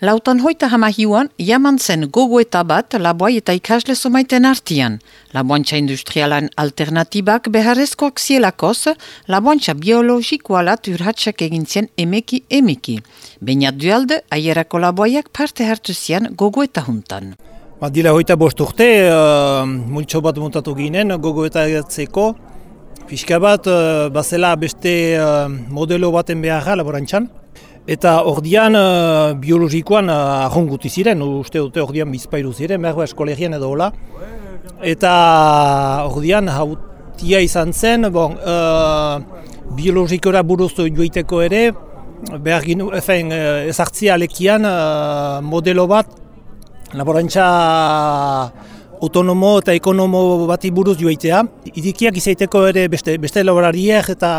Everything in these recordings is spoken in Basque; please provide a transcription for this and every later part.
Lautan hoita hamahiuan, jaman zen gogoeta bat laboai eta ikasle somaiten artian. Laboantxa industrialan alternatibak beharrezkoak zielakoz, laboantxa biologikoalat urhatxak egintzen emeki emeki. Baina dualde, aierako laboaiak parte hartu zian gogoeta juntan. Ba, hoita bost urte, uh, multso bat montatu ginen gogoeta egatzeko. Fiska bat, uh, bazela beste uh, modelo baten beharra laborantxan. Eta ordian uh, biologikoan uh, ahonguti ziren, uste dute ordian bizpairu ziren, merba eskolegian edo hola. Eta ordian hautia izan zen, bon, uh, biologikora buruztu joiteko ere, behar ginu, efen, ezartzia alekian uh, modelo bat, laborantza autonomo eta ekonomo bati buruz joaitea. Idikiak izaiteko ere beste, beste laborariek eta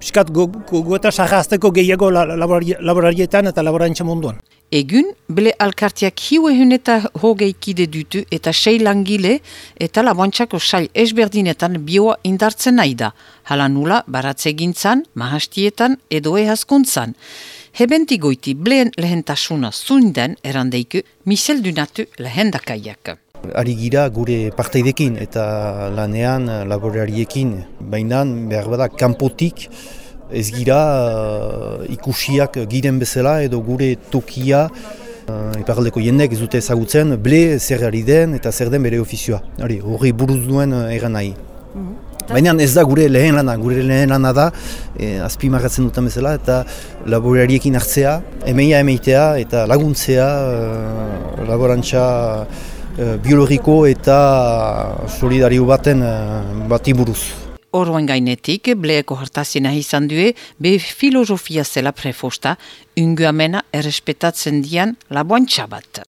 piskat gogoeta go, gehiago laborarietan eta laborantza munduan. Egun, bele alkartiak hiu ehun eta hogeikide dutu eta sei langile eta laboantzako sail esberdinetan bioa indartzen nahi da. Hala nula, baratze gintzan, mahastietan edo ehazkuntzan. Hebenti goiti bleen lehentasuna zunden erandeiku, misel dunatu lehendakaiak. Ari gira gure parteidekin eta lanean laborariekin, baina behar bada kanpotik ez gira uh, ikusiak giren bezala edo gure tokia uh, iparaldeko jendek ez dute ezagutzen ble zer ari den eta zer den bere ofizioa. Hori, hori buruz duen egan nahi. Mhm. Baina ez da gure lehen lana, gure lehen lana da, e, azpimarratzen dutan bezala, eta laborariekin hartzea, emeia emeitea eta laguntzea, uh, laborantza Eh, biologiko eta solidario baten uh, bati buruz. Horroen gainetik, bleeko hartazien izan due, be filosofia zela prefosta, unguamena errespetatzen dian laboantxa bat.